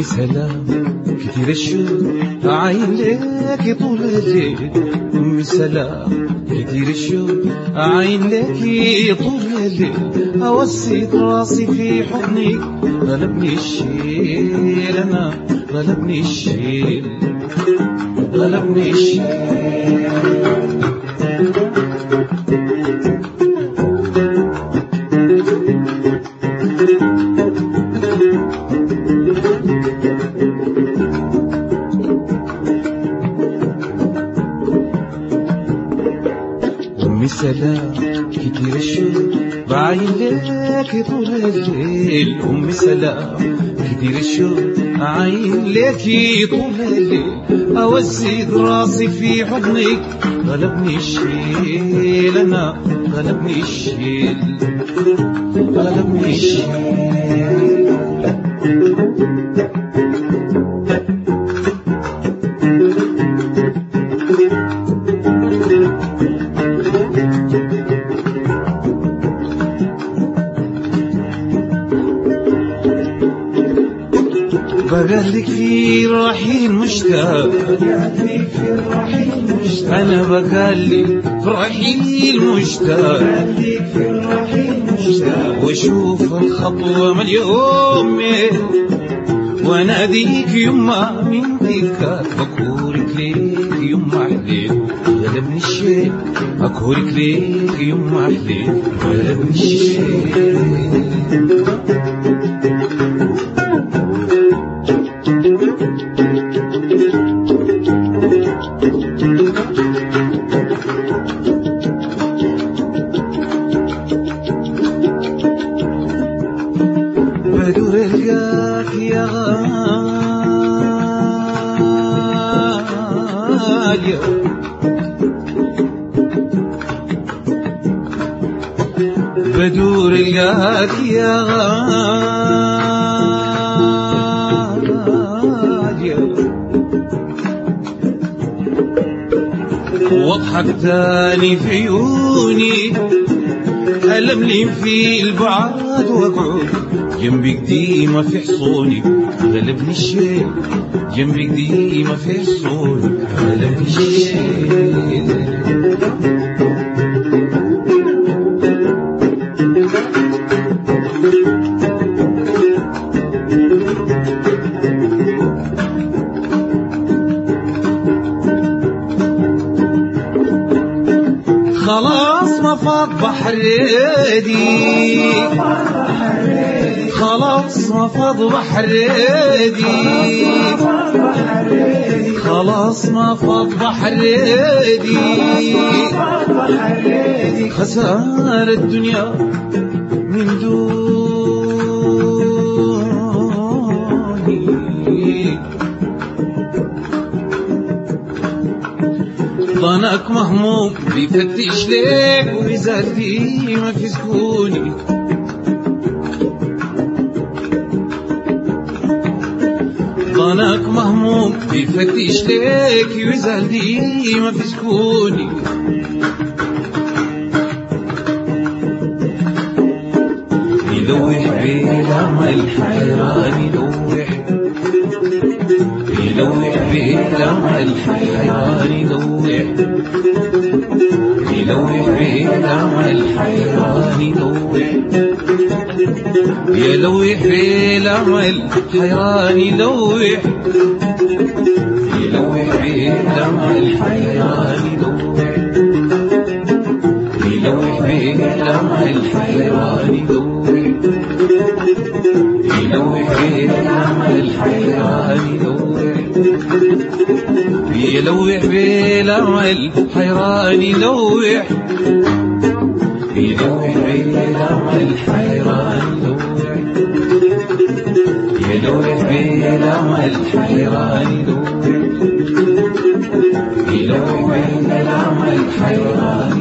أمي سلام كتير الشوق عين لك طول الليل أمي سلام كتير الشوق عين لك طول الليل. أوسد راسي في حضنك غلبني الشيل أنا غلبني الشيل غلبني الشيل. سلام كتير الشوق بعين طول الليل. أمي سلام كتير الشوق عين لك طول الليل. أوسد راسي في حضنك غلبني الشيل. أنا غلبني الشيل غلبني الشيل. فقال لي في رحيل مشتاق. أنا بقال لي في الرحيل مشتاق. وأشوف الخطوة من يومي. وأنا يما من ذكاك بكورك ليك يما حليل ولا من الشيء بكورك ليك يما حليل ولا من الشيء يا غالية بدور القاك يا غالية واضحك تاني في عيوني. ألمني في البعاد واقعد جنبك ديما في حصوني غلبني الشيء جنبك ديما في حصوني غلبني الشيء صفا بحريدي خلاص رفض بحريدي خلاص رفض بحريدي خسارة الدنيا من دون ظنك مهموم بيفتش ليك ويزال فيه ما في سكوني ظنك مهموم بيفتش ليك ويزال فيه ما في سكوني يلوح بالامل حيران يلوح ينوع بيتنا الحياة ينوع ينوع بيتنا الحياة ينوع يلوح بيتنا الحياة ينوع يلوح يلوح بيه الأمر يلوح يلوح بين الأمر يلوح يلوح بيه